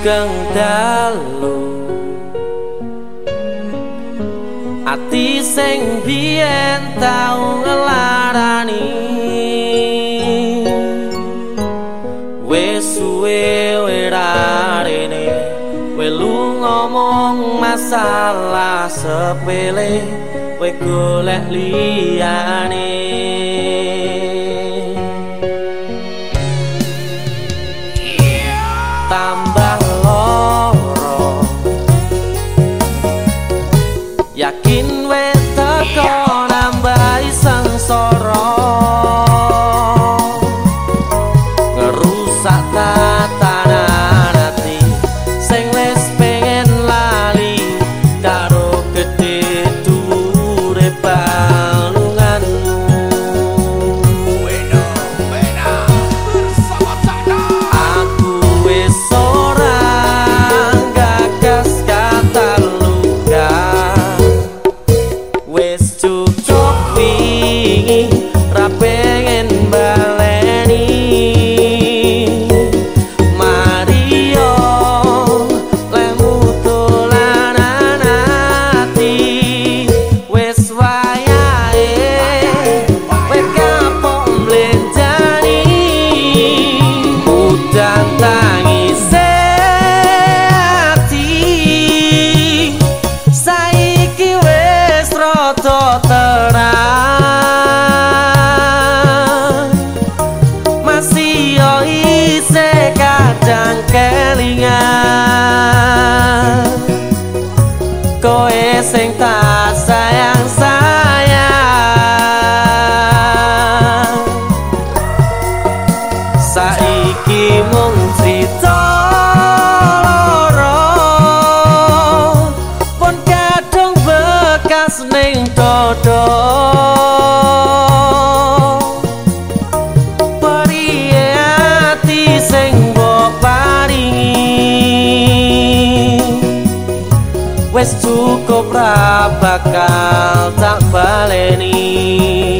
Sugeng dalu. Ati sing biyen tau ngelarani. Wis suwe werarene welu ngomong masalah sepele we golek liyane こと sing ning dodol wis cukup ra bakal tak baleni